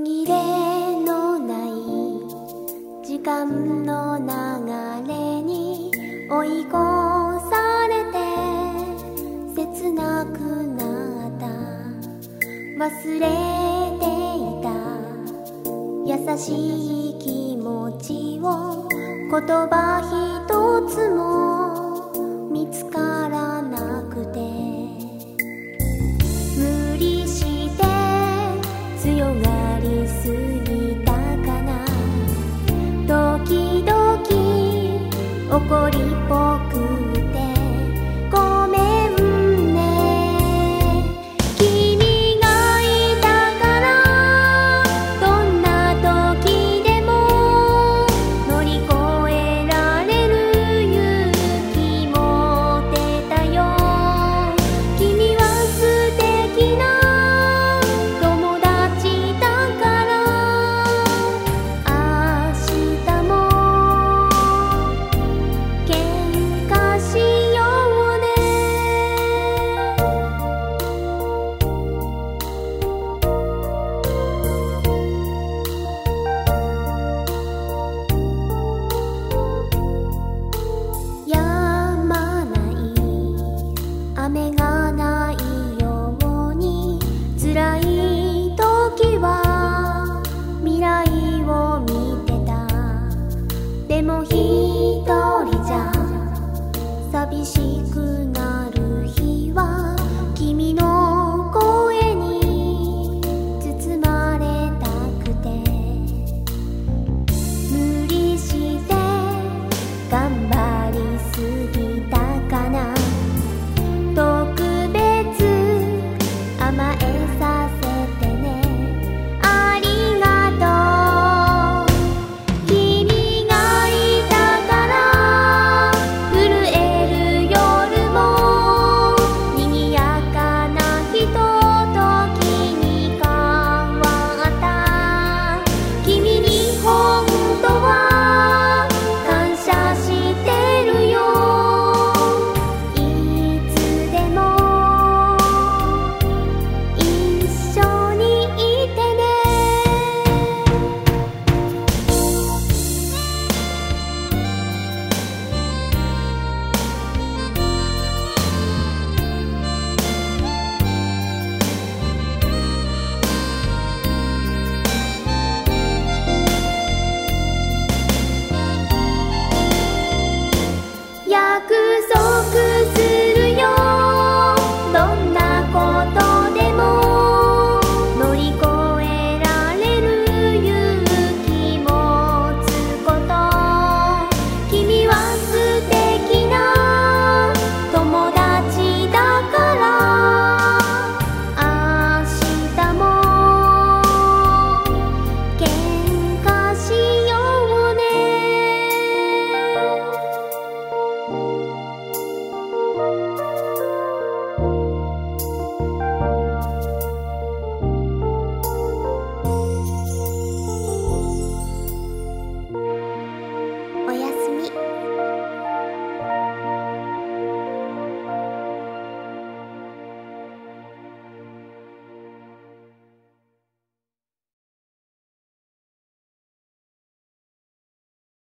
途切れのない時間の流れに追い越されて切なくなった。忘れていた。優しい気持ちを言葉一つもかな時々怒りっぽく